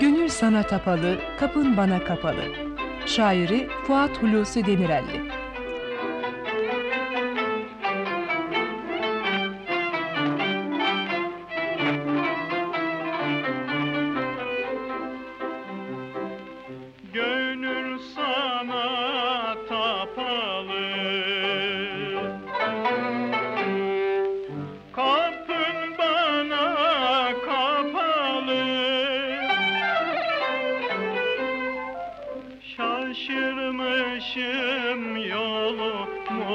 Gönül sana tapalı, kapın bana kapalı. Şairi Fuat Hulusi Demirelli. Şaşırmışım yolumu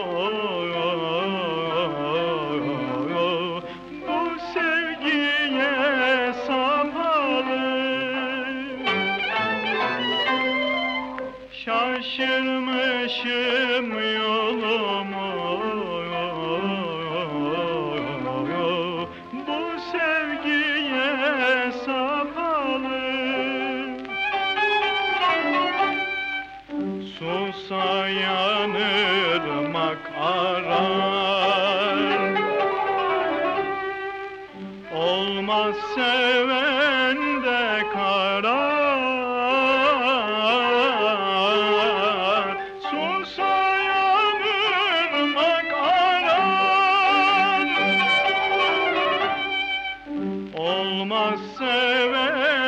Bu sevgiye sapalı Şaşırmışım yolumu Susayan ırmak arar. Olmaz seven de karar. Susayan ırmak arar. Olmaz seven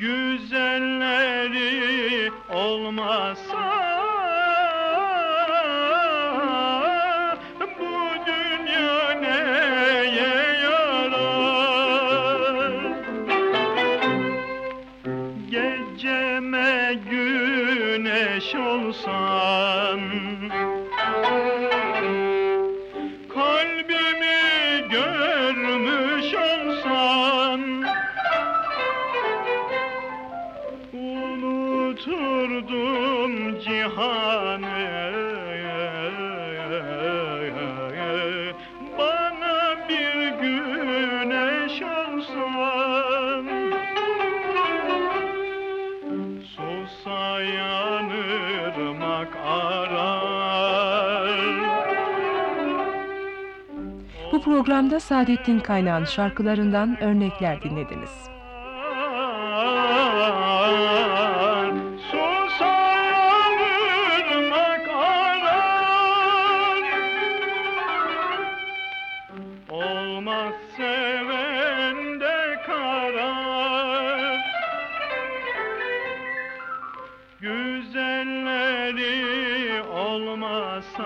Güzelleri olmasa Bu dünya neye yarar? Geceme güneş olsan Unuturdum cihanı Bana bir güneş olsan Susayan ırmak arar. Bu programda Saadettin Kaynağ'ın şarkılarından örnekler dinlediniz. Güzelleri olmasa